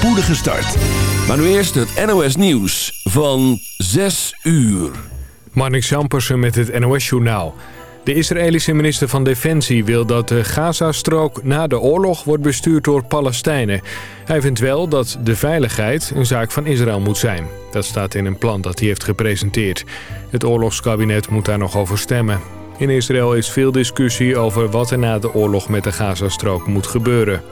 spoedige start. Maar nu eerst het NOS Nieuws van 6 uur. Marnik Jampersen met het NOS Journaal. De Israëlische minister van Defensie wil dat de Gazastrook na de oorlog wordt bestuurd door Palestijnen. Hij vindt wel dat de veiligheid een zaak van Israël moet zijn. Dat staat in een plan dat hij heeft gepresenteerd. Het oorlogskabinet moet daar nog over stemmen. In Israël is veel discussie over wat er na de oorlog met de Gazastrook moet gebeuren.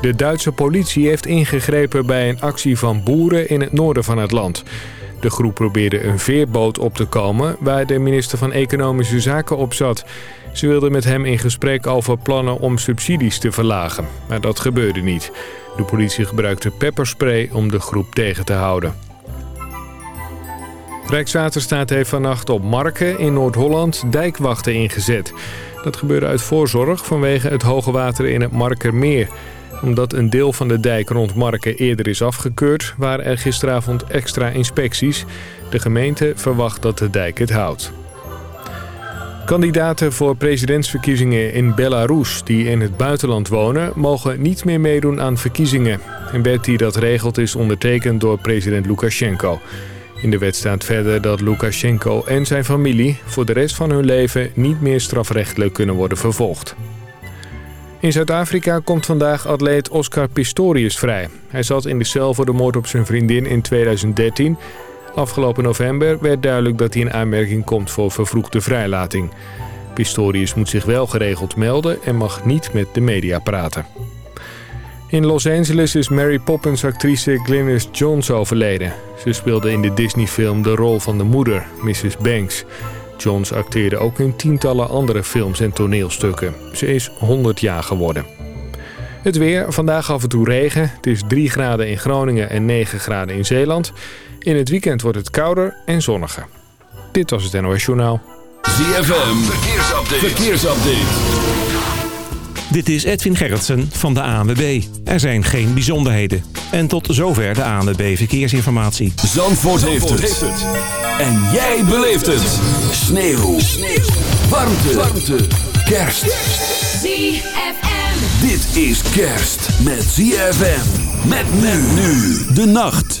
De Duitse politie heeft ingegrepen bij een actie van boeren in het noorden van het land. De groep probeerde een veerboot op te komen waar de minister van Economische Zaken op zat. Ze wilden met hem in gesprek over plannen om subsidies te verlagen. Maar dat gebeurde niet. De politie gebruikte pepperspray om de groep tegen te houden. Rijkswaterstaat heeft vannacht op Marken in Noord-Holland dijkwachten ingezet. Dat gebeurde uit voorzorg vanwege het hoge water in het Markermeer omdat een deel van de dijk rond Marken eerder is afgekeurd... waren er gisteravond extra inspecties. De gemeente verwacht dat de dijk het houdt. Kandidaten voor presidentsverkiezingen in Belarus die in het buitenland wonen... mogen niet meer meedoen aan verkiezingen. Een wet die dat regelt is ondertekend door president Lukashenko. In de wet staat verder dat Lukashenko en zijn familie... voor de rest van hun leven niet meer strafrechtelijk kunnen worden vervolgd. In Zuid-Afrika komt vandaag atleet Oscar Pistorius vrij. Hij zat in de cel voor de moord op zijn vriendin in 2013. Afgelopen november werd duidelijk dat hij in aanmerking komt voor vervroegde vrijlating. Pistorius moet zich wel geregeld melden en mag niet met de media praten. In Los Angeles is Mary Poppins actrice Glynis Jones overleden. Ze speelde in de Disney-film de rol van de moeder, Mrs. Banks. Jones acteerde ook in tientallen andere films en toneelstukken. Ze is 100 jaar geworden. Het weer, vandaag af en toe regen. Het is 3 graden in Groningen en 9 graden in Zeeland. In het weekend wordt het kouder en zonniger. Dit was het NOS Journaal. ZFM, verkeersupdate. verkeersupdate. Dit is Edwin Gerritsen van de ANWB. Er zijn geen bijzonderheden. En tot zover de ANWB Verkeersinformatie. Zandvoort, Zandvoort heeft, het. En jij beleeft het. Sneeuw. Sneeuw. Warmte. Warmte. Kerst. ZFM. Dit is kerst met ZFM. Met men nu de nacht.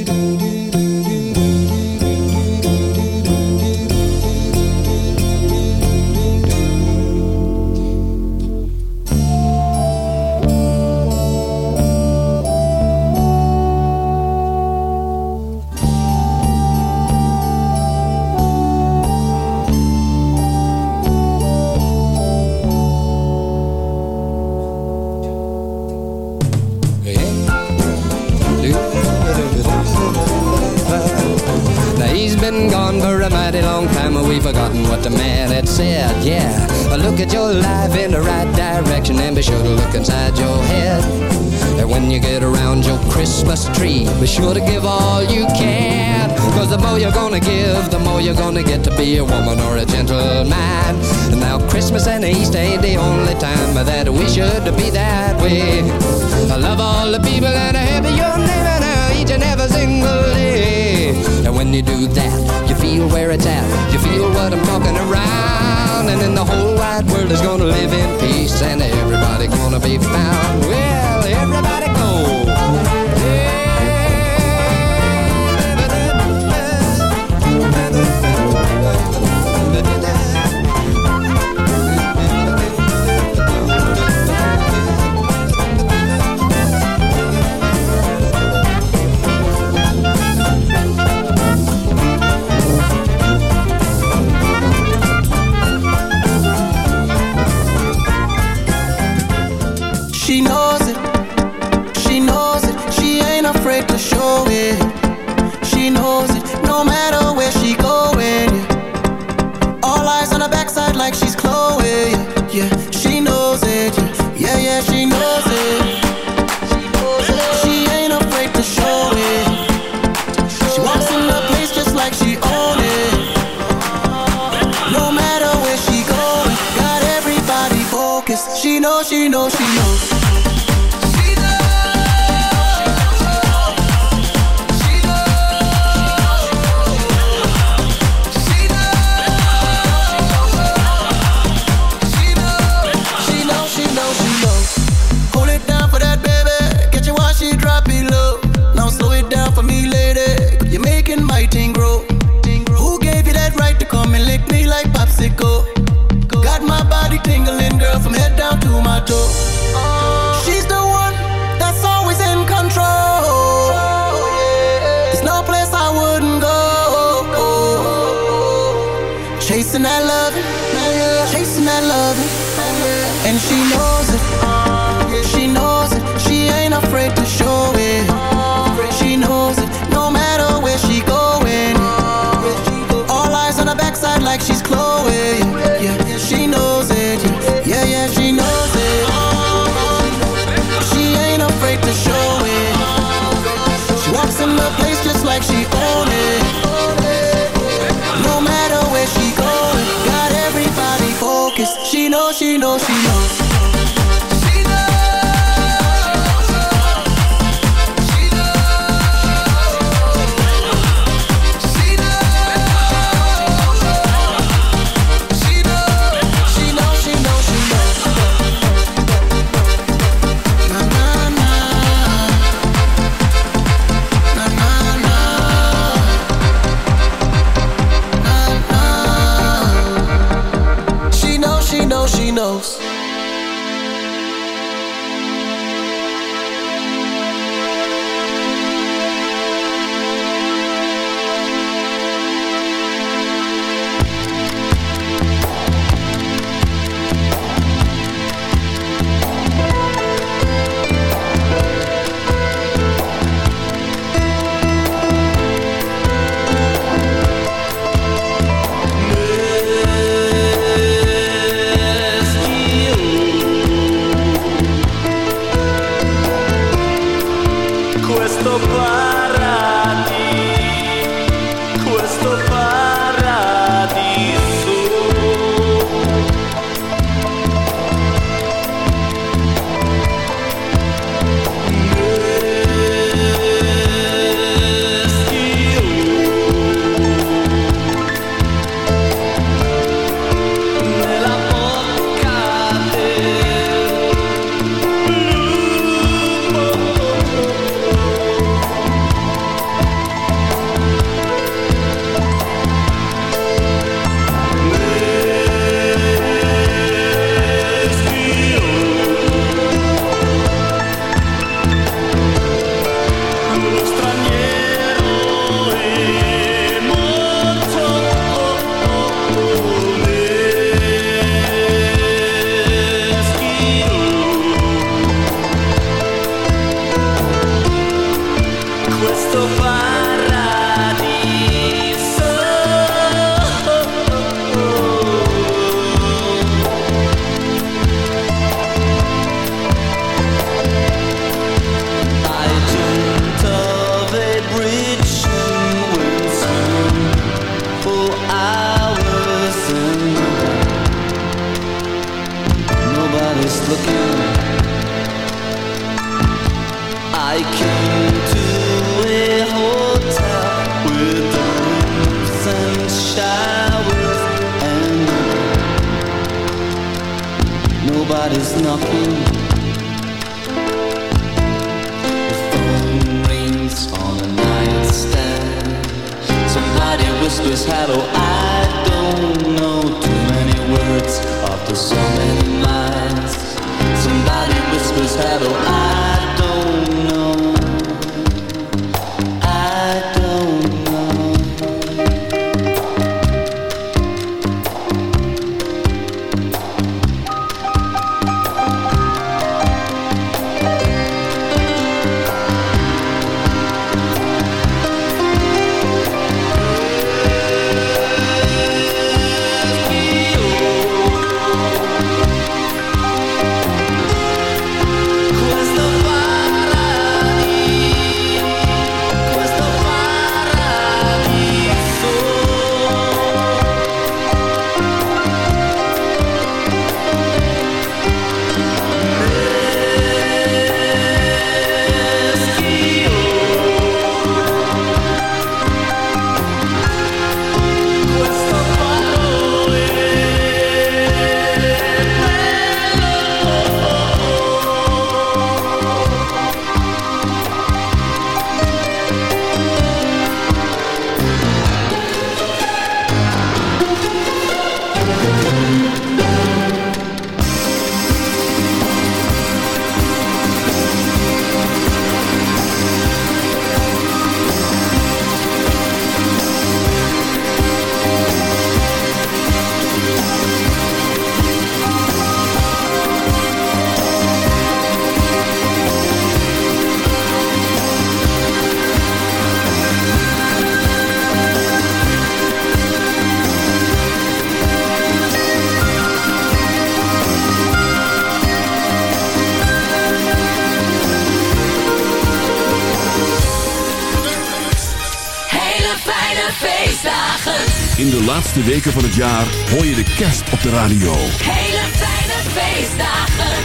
Laatste weken van het jaar hoor je de kerst op de radio. Hele fijne feestdagen.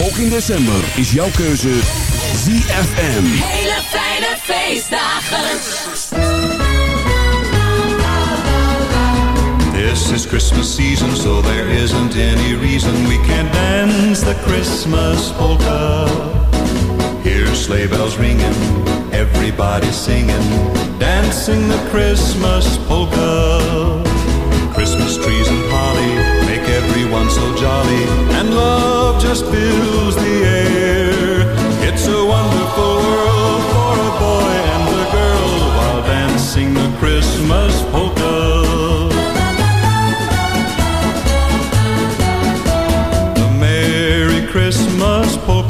Ook in december is jouw keuze ZFM. Hele fijne feestdagen. This is Christmas season, so there isn't any reason we can't dance the Christmas polka. Sleigh bells ringing, everybody singing, dancing the Christmas polka. Christmas trees and holly make everyone so jolly, and love just fills the air. It's a wonderful world for a boy and a girl while dancing the Christmas polka. The Merry Christmas polka.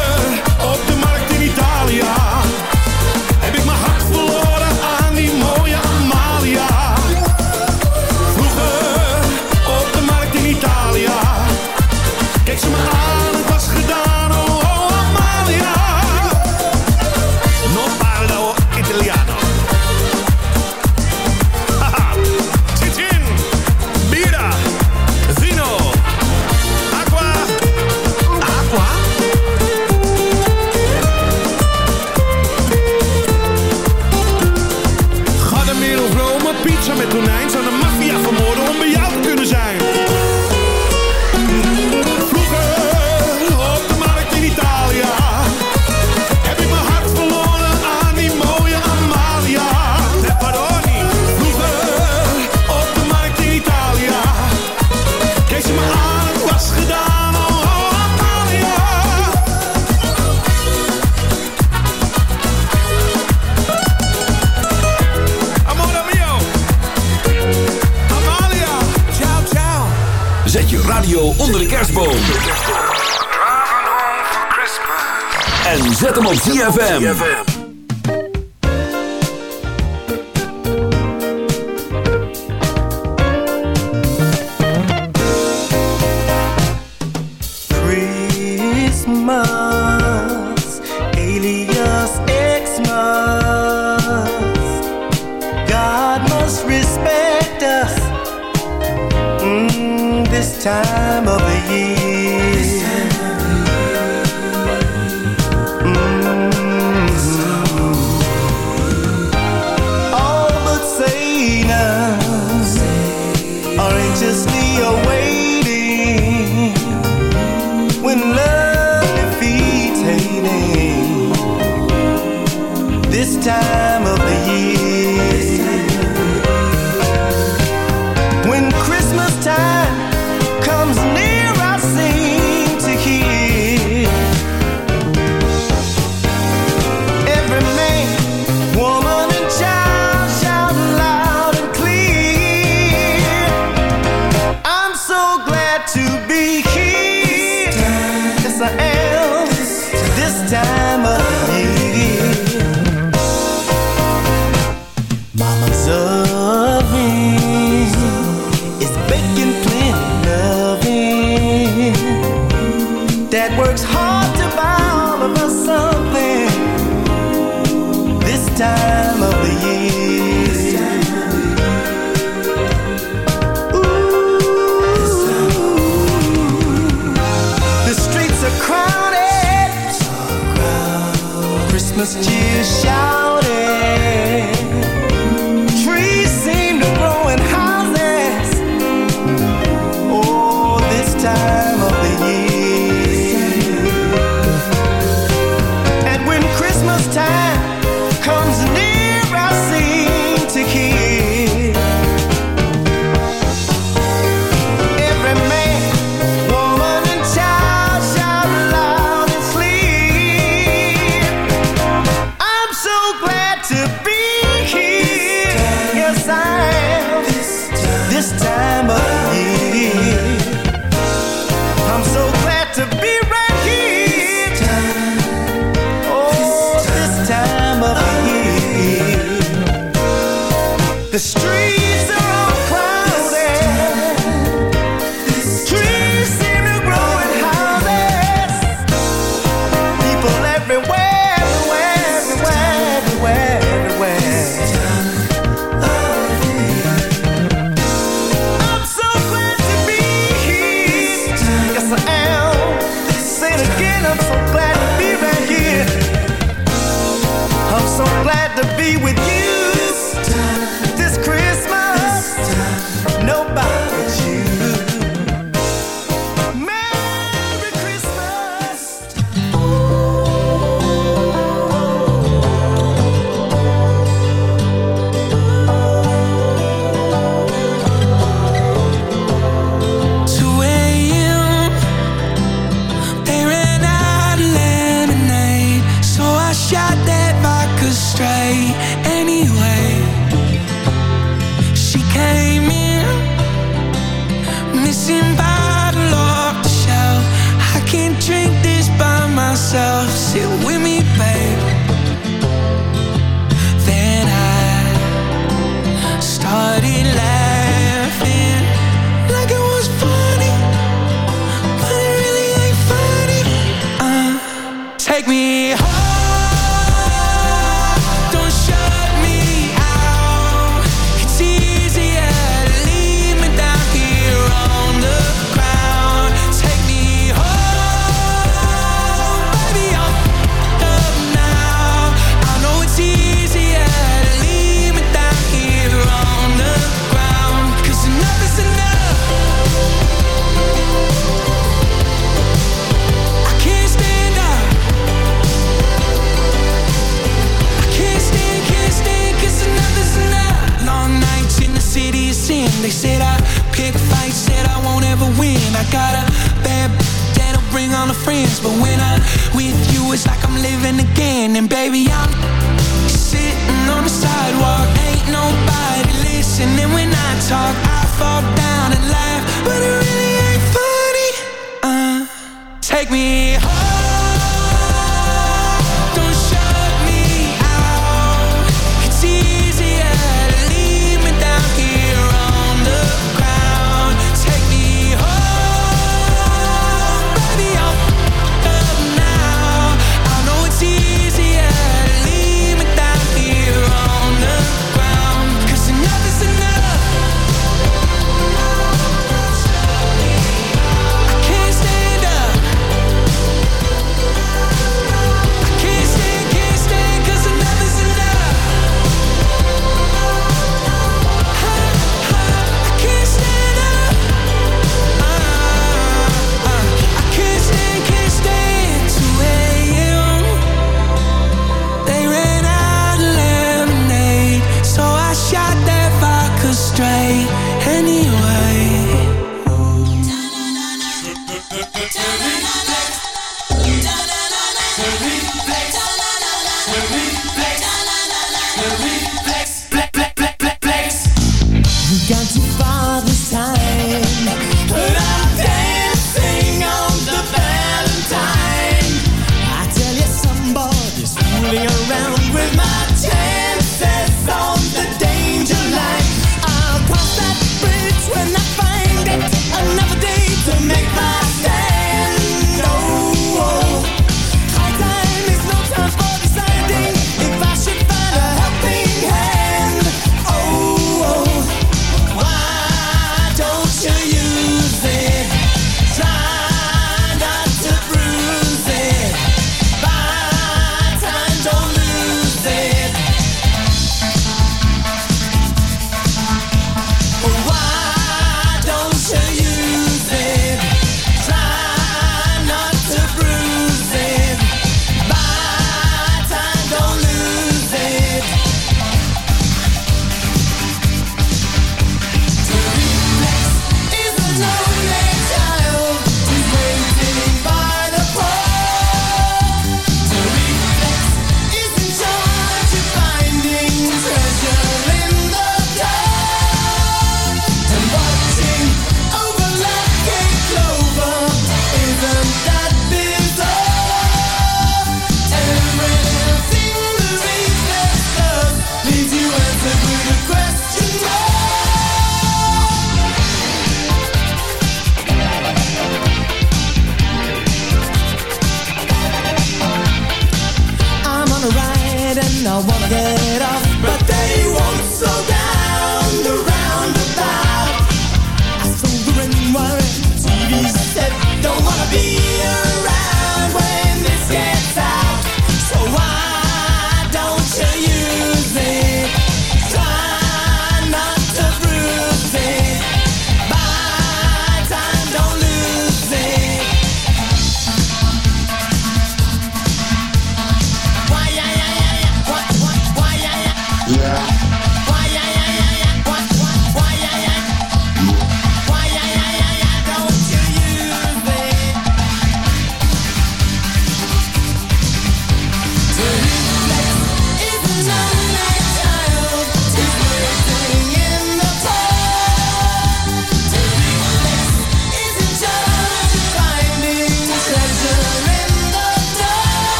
Op ZFM.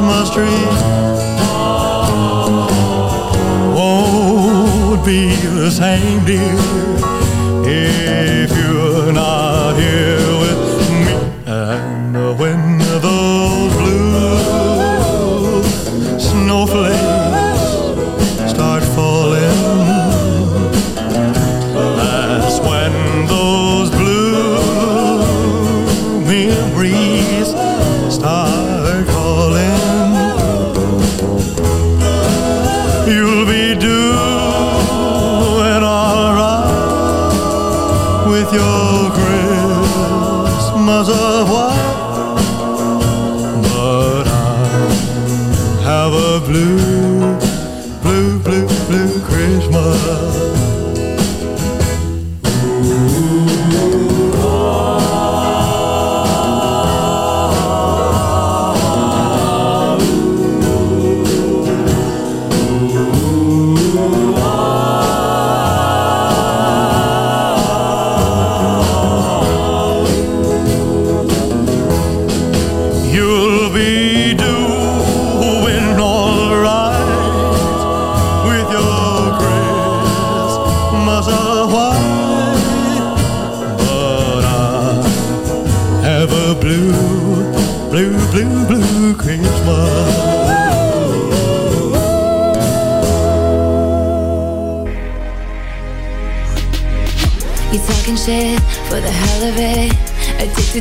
Christmas tree. Won't be the same, dear, if you're not here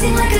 Flexing like a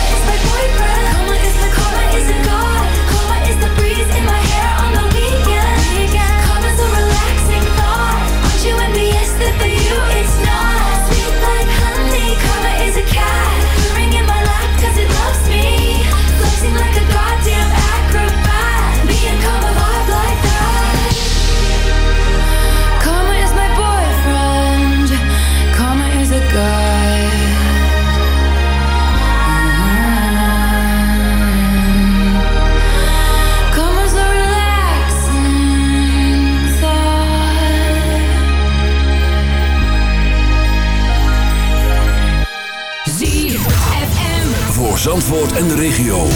Zandvoort en de regio.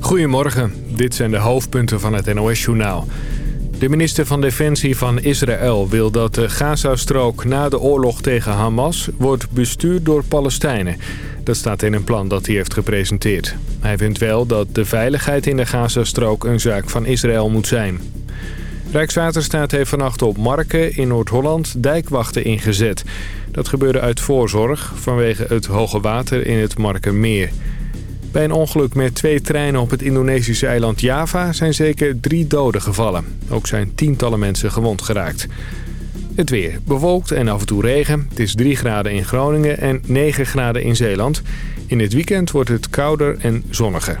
Goedemorgen, dit zijn de hoofdpunten van het NOS-journaal. De minister van Defensie van Israël wil dat de Gazastrook na de oorlog tegen Hamas wordt bestuurd door Palestijnen. Dat staat in een plan dat hij heeft gepresenteerd. Hij vindt wel dat de veiligheid in de Gazastrook een zaak van Israël moet zijn. Rijkswaterstaat heeft vannacht op Marken in Noord-Holland dijkwachten ingezet. Dat gebeurde uit voorzorg vanwege het hoge water in het Markenmeer. Bij een ongeluk met twee treinen op het Indonesische eiland Java zijn zeker drie doden gevallen. Ook zijn tientallen mensen gewond geraakt. Het weer bewolkt en af en toe regen. Het is 3 graden in Groningen en 9 graden in Zeeland. In het weekend wordt het kouder en zonniger.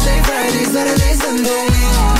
Thursday, Friday, Saturday, Sunday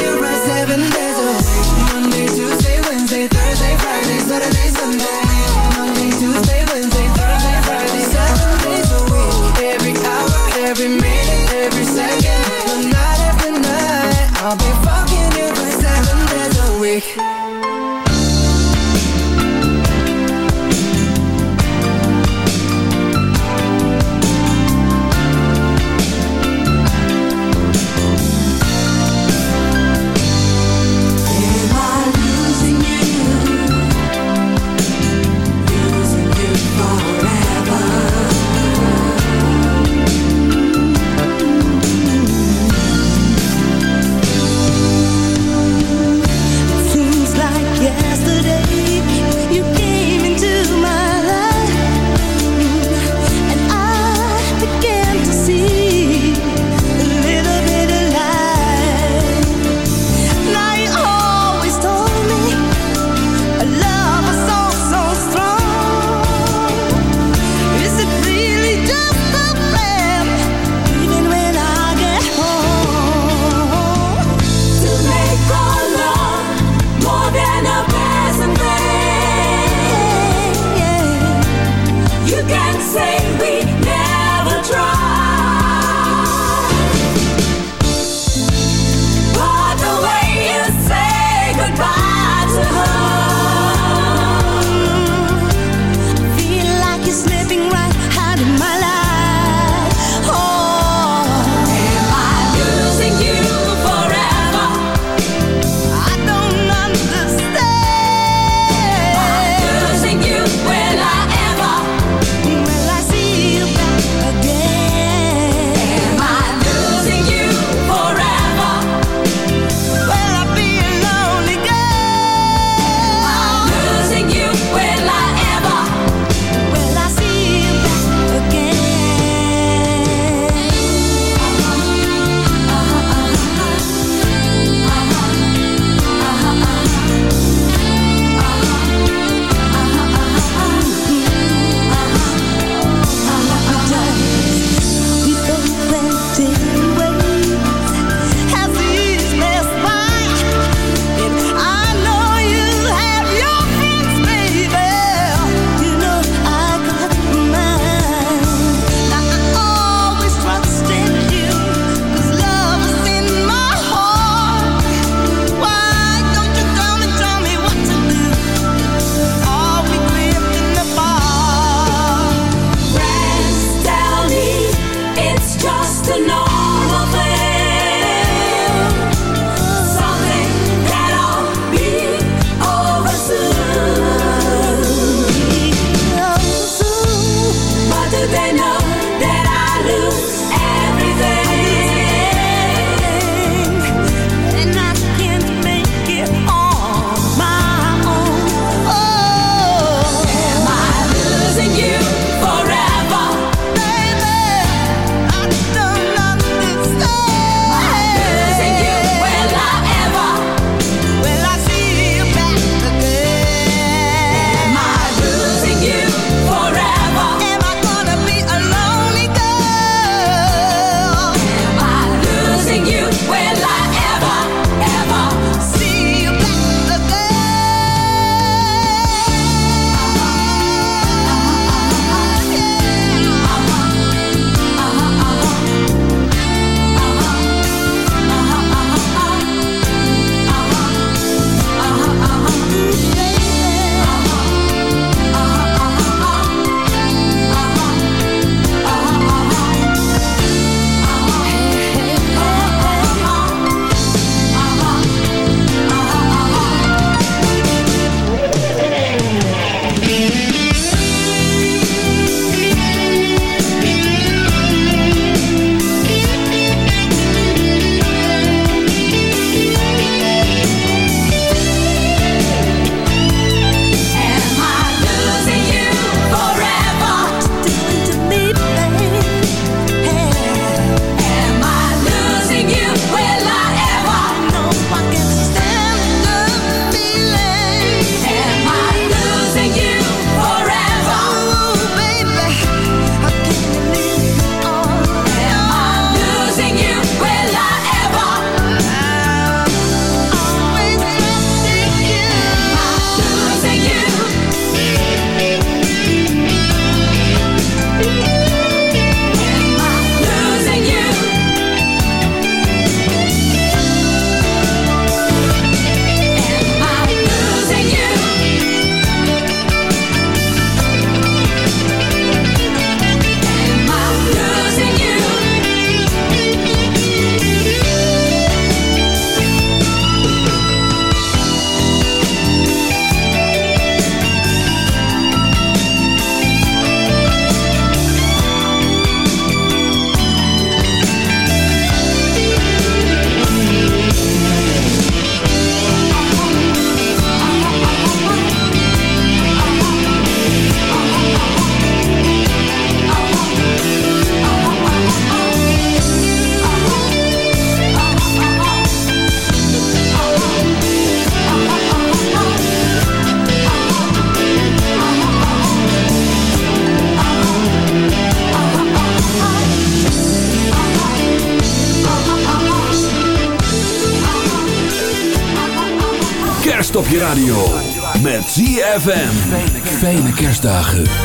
I'll be feestdagen.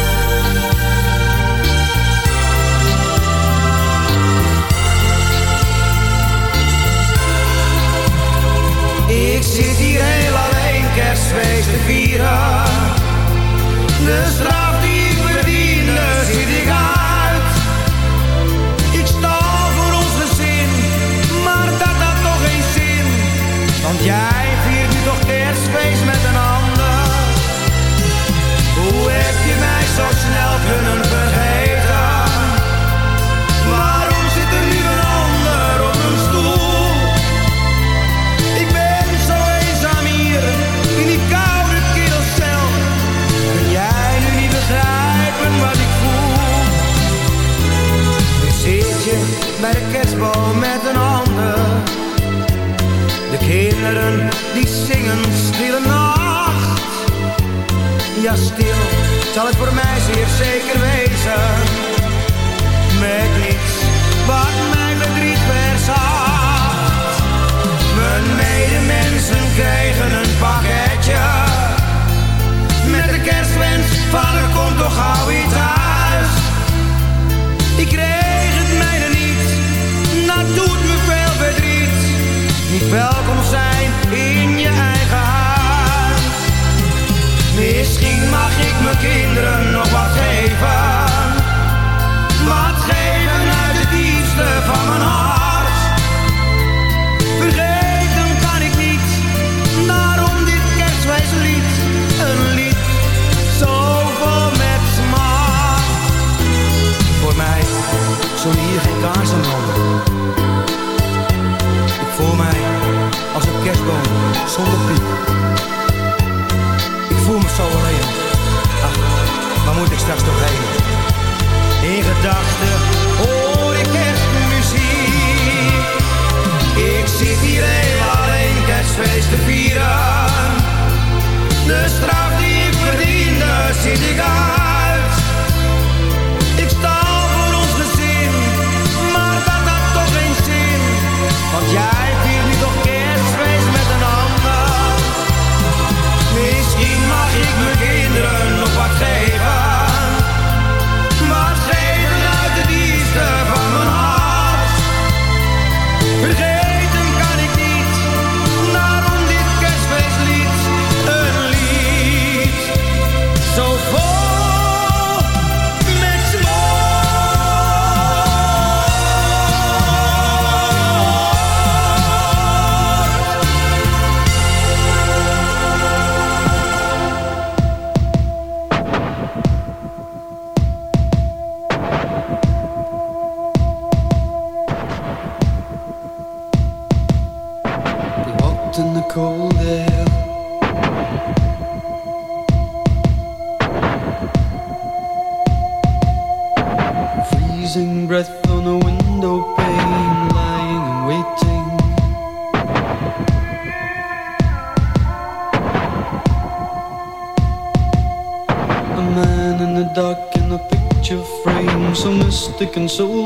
broken soul